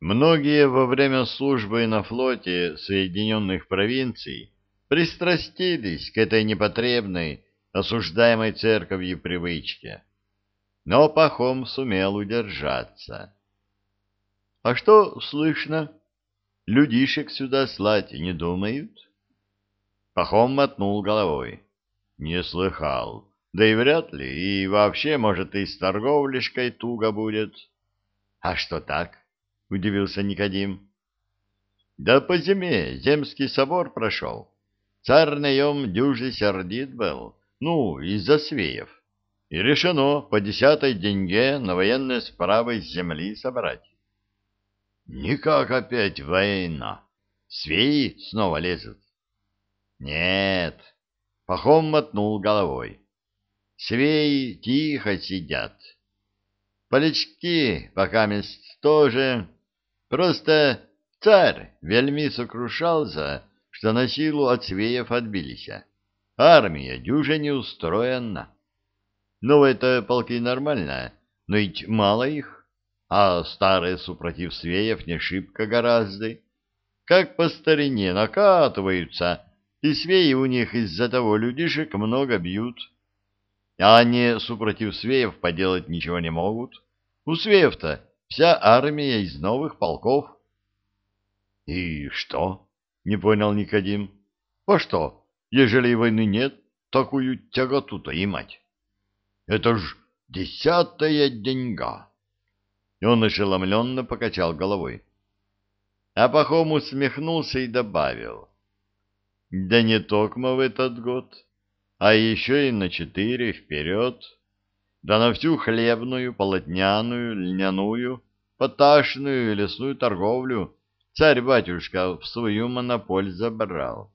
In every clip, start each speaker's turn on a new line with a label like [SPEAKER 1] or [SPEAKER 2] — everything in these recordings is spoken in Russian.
[SPEAKER 1] Многие во время службы на флоте Соединенных Провинций пристрастились к этой непотребной, осуждаемой церковью привычке. Но Пахом сумел удержаться. — А что слышно? Людишек сюда слать не думают? Пахом мотнул головой. — Не слыхал. Да и вряд ли, и вообще, может, и с торговлишкой туго будет. — А что так? — удивился Никодим. — Да по зиме земский собор прошел. Царь наем дюжи сердит был, ну, из-за свеев. И решено по десятой деньге на военные справы с земли собрать. — Никак опять война. Свеи снова лезут. — Нет, — Пахом мотнул головой. Свеи тихо сидят. Полячки пока мест тоже. Просто царь вельми сокрушался, что на силу от свеев отбились. Армия дюже не устроена. Ну, это полки нормально, но ведь мало их, а старые супротив свеев не шибко гораздо. Как по старине накатываются, и свеи у них из-за того людишек много бьют. А они, супротив свеев, поделать ничего не могут. У свеев-то вся армия из новых полков. — И что? — не понял Никодим. — По что, ежели войны нет, такую тяготу-то и мать? Это ж десятая деньга. И он ошеломленно покачал головой. А Пахом усмехнулся и добавил. — Да не токмо в этот год а еще и на четыре вперед, да на всю хлебную, полотняную, льняную, поташную и лесную торговлю царь-батюшка в свою монополь забрал.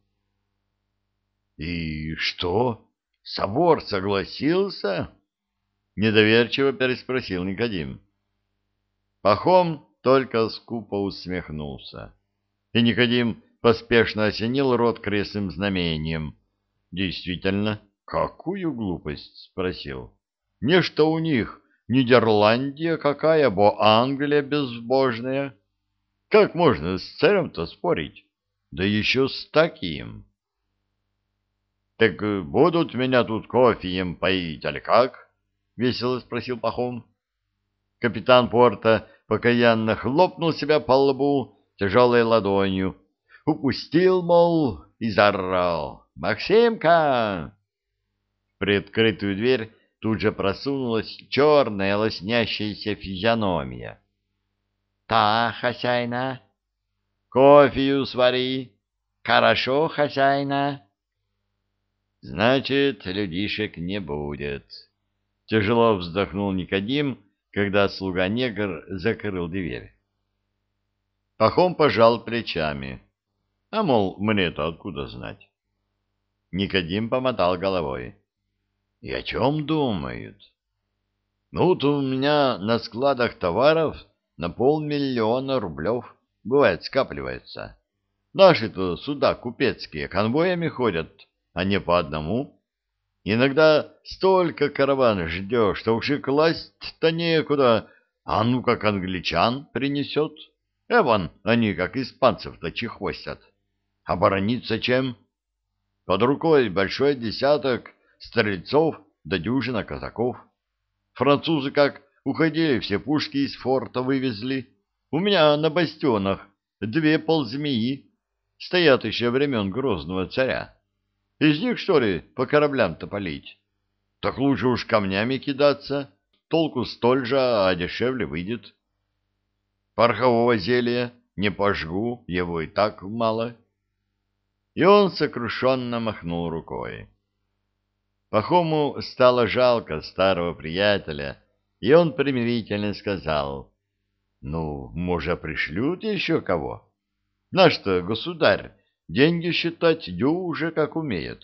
[SPEAKER 1] — И что, собор согласился? — недоверчиво переспросил Никодим. Пахом только скупо усмехнулся, и Никодим поспешно осенил рот крестным знамением — Действительно, какую глупость, спросил. Не что у них Нидерландия какая, бо Англия безбожная. Как можно с царем-то спорить? Да еще с таким. Так будут меня тут кофеем поить, или как? Весело спросил Пахом. Капитан порта покаянно хлопнул себя по лбу тяжелой ладонью. Упустил, мол, и заорал. «Максимка!» В приоткрытую дверь тут же просунулась черная лоснящаяся физиономия. «Та, хозяйна!» «Кофею свари!» «Хорошо, хозяйна!» «Значит, людишек не будет!» Тяжело вздохнул Никодим, когда слуга-негр закрыл дверь. Пахом пожал плечами. А, мол, мне-то откуда знать? Никодим помотал головой. — И о чем думают? — Ну, вот у меня на складах товаров на полмиллиона рублев, бывает, скапливается. Наши-то суда купецкие конвоями ходят, а не по одному. Иногда столько караван ждешь, что уж и класть-то некуда, а ну как англичан принесет. Эван, они как испанцев-то чехвостят. Оборониться чем? — под рукой большой десяток стрельцов да дюжина казаков. Французы как уходили, все пушки из форта вывезли. У меня на бастионах две ползмеи стоят еще времен Грозного царя. Из них, что ли, по кораблям-то полить? Так лучше уж камнями кидаться, толку столь же, а дешевле выйдет. Порохового зелья не пожгу, его и так мало. И он сокрушенно махнул рукой. Пахому стало жалко старого приятеля, и он примирительно сказал, «Ну, может, пришлют еще кого? Наш-то государь деньги считать дюже как умеет.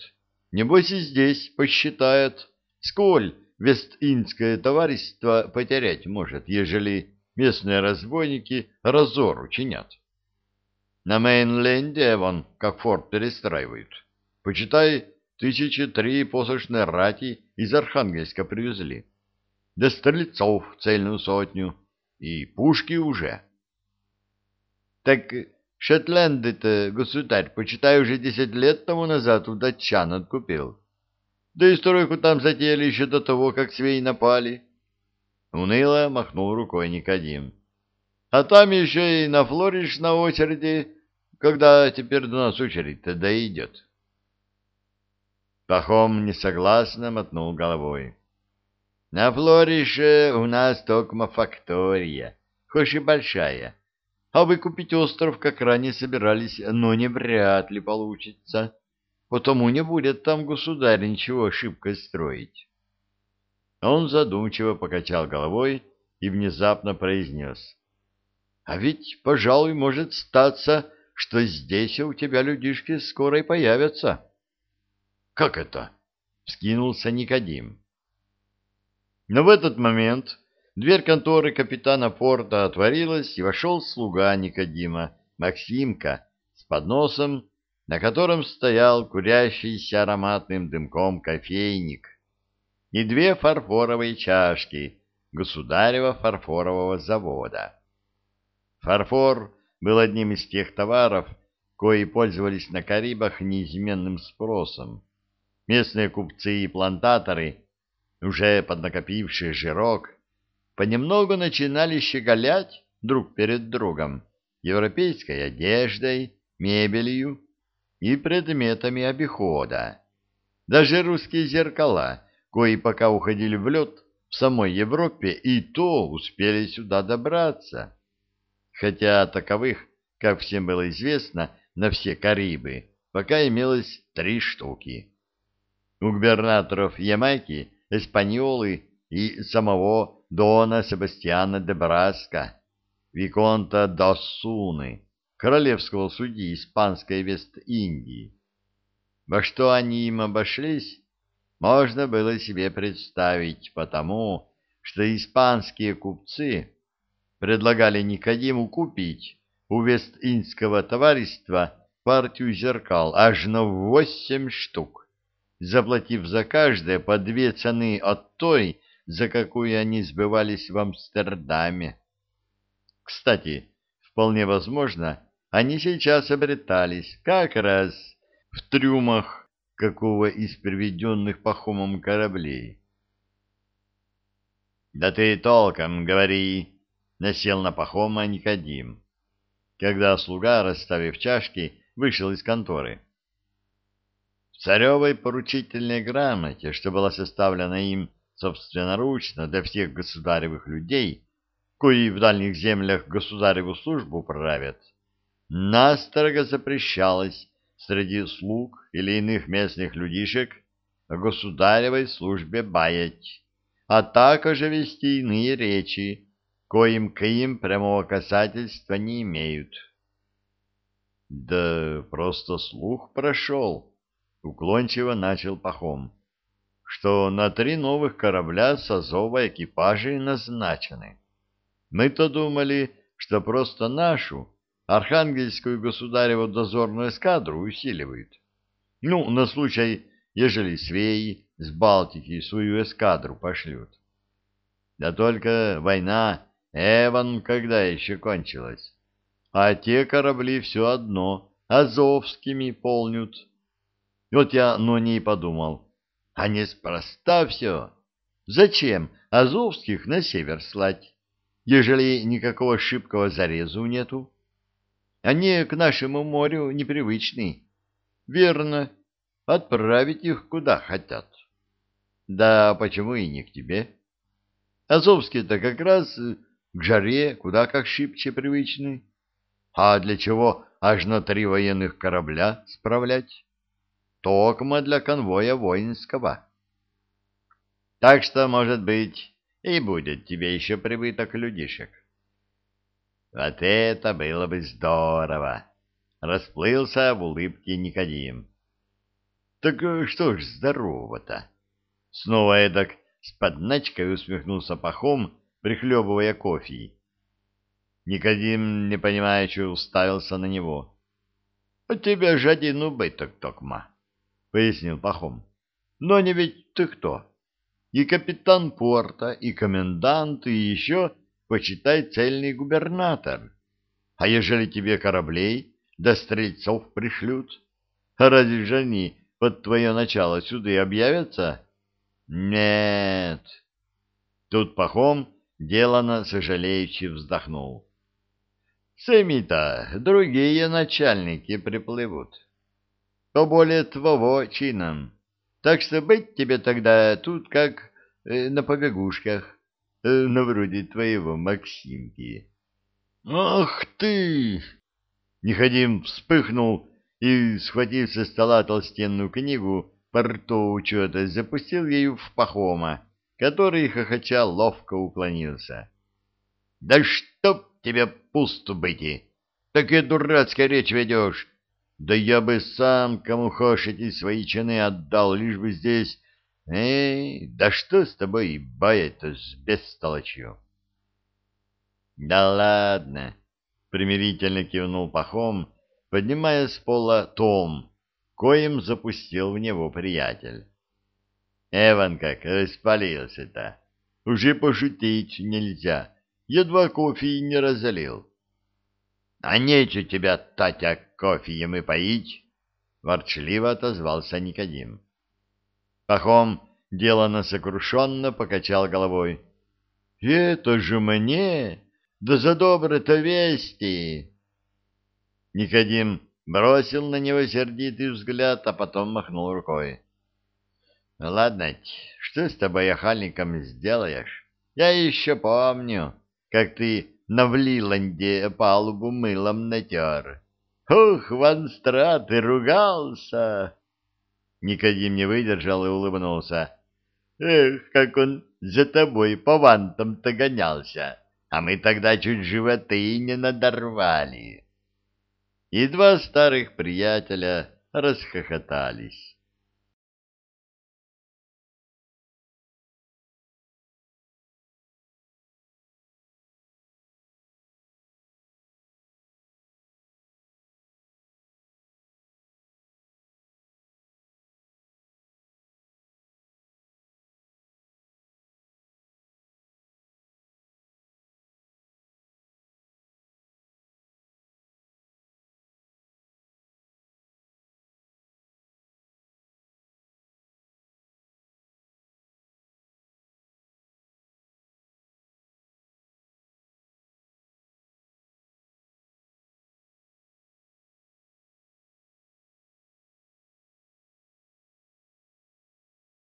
[SPEAKER 1] Небось и здесь посчитает, сколь Вест-Индское товарищество потерять может, ежели местные разбойники разор учинят. На Мейнленде вон как форт перестраивают. Почитай, тысячи три посошной рати из Архангельска привезли. До стрельцов цельную сотню. И пушки уже. Так Шотланды-то, государь, почитай, уже десять лет тому назад у датчан откупил. Да и стройку там затеяли еще до того, как свей напали. Уныло махнул рукой Никодим. А там еще и на Флориш на очереди, когда теперь до нас очередь-то дойдет. Пахом несогласно мотнул головой. На Флорише у нас токма фактория, хоть и большая, а выкупить остров как ранее собирались, но не вряд ли получится. Потому не будет там государь ничего шибко строить. Он задумчиво покачал головой и внезапно произнес. — А ведь, пожалуй, может статься, что здесь у тебя людишки скоро и появятся. — Как это? — вскинулся Никодим. Но в этот момент Дверь конторы капитана порта отворилась, и вошел слуга Никодима, Максимка, с подносом, на котором стоял курящийся ароматным дымком кофейник, и две фарфоровые чашки государева фарфорового завода. Фарфор был одним из тех товаров, кои пользовались на Карибах неизменным спросом. Местные купцы и плантаторы, уже поднакопившие жирок, понемногу начинали щеголять друг перед другом европейской одеждой, мебелью и предметами обихода. Даже русские зеркала, кои пока уходили в лед в самой Европе, и то успели сюда добраться. Хотя таковых, как всем было известно, на все Карибы пока имелось три штуки. У губернаторов Ямайки, Эспаньолы и самого Дона Себастьяна де Браска, Виконта Досуны, королевского судьи Испанской Вест-Индии. Во что они им обошлись, можно было себе представить потому, что испанские купцы предлагали Никодиму купить у Вест-Индского товарищества партию зеркал аж на восемь штук, заплатив за каждое по две цены от той, за какую они сбывались в Амстердаме. Кстати, вполне возможно, они сейчас обретались как раз в трюмах какого из приведенных Пахомом кораблей. — Да ты толком говори, — насел на Пахома Никодим, когда слуга, расставив чашки, вышел из конторы. Царевой поручительной грамоте, что была составлена им собственноручно для всех государевых людей, кои в дальних землях государеву службу правят, настрого запрещалось среди слуг или иных местных людишек о государевой службе баять, а также вести иные речи, коим к им прямого касательства не имеют. — Да просто слух прошел, — уклончиво начал Пахом что на три новых корабля с Азова экипажи назначены. Мы-то думали, что просто нашу, архангельскую государеву дозорную эскадру усиливают. Ну, на случай, ежели свеи с Балтики свою эскадру пошлют. Да только война Эван когда еще кончилась, а те корабли все одно азовскими полнют. Вот я, но не и подумал, а неспроста все. Зачем Азовских на север слать, ежели никакого шибкого зарезу нету? Они к нашему морю непривычны. Верно, отправить их куда хотят. Да почему и не к тебе? Азовские-то как раз к жаре куда как шибче привычны. А для чего аж на три военных корабля справлять? Токмо для конвоя воинского. Так что, может быть, и будет тебе еще прибыток людишек. Вот это было бы здорово! Расплылся в улыбке Никодим. Так э, что ж здорово-то? Снова эдак с подначкой усмехнулся Пахом, прихлебывая кофе. Никодим, не непонимающе, уставился на него. — У тебя же один убыток, Токма. — пояснил Пахом. — Но не ведь ты кто? И капитан порта, и комендант, и еще, почитай, цельный губернатор. А ежели тебе кораблей до стрельцов пришлют? А разве же они под твое начало сюда и объявятся? Нет. Тут Пахом делано сожалеючи вздохнул. Сами-то другие начальники приплывут. То более твоего чином. Так что быть тебе тогда тут как э, на побегушках, э, на вроде твоего Максимки. «Ах ты!» Неходим вспыхнул и, схватив со стола толстенную книгу по рту учета, запустил ею в Пахома, который, хохоча, ловко уклонился. «Да чтоб тебе пусто быть! Такая дурацкая речь ведешь! Да я бы сам, кому хочешь, эти свои чины отдал, лишь бы здесь... Эй, да что с тобой, бая-то, с бестолочью!» «Да ладно!» — примирительно кивнул Пахом, поднимая с пола том, коим запустил в него приятель. Эван как распалился-то. Уже пошутить нельзя. Едва кофе и не разлил. — А нечего тебя, Татя, кофеем и поить, — ворчливо отозвался Никодим. Пахом делано сокрушенно покачал головой. — Это же мне! Да за добрые-то вести! Никодим бросил на него сердитый взгляд, а потом махнул рукой. — Ладно, что с тобой, охальником, сделаешь? Я еще помню, как ты на Влиланде палубу мылом натер. Ух, Ванстра, ты ругался! Никодим не выдержал и улыбнулся. Эх, как он за тобой по вантам-то гонялся, а мы тогда чуть животы не надорвали. И два старых приятеля расхохотались.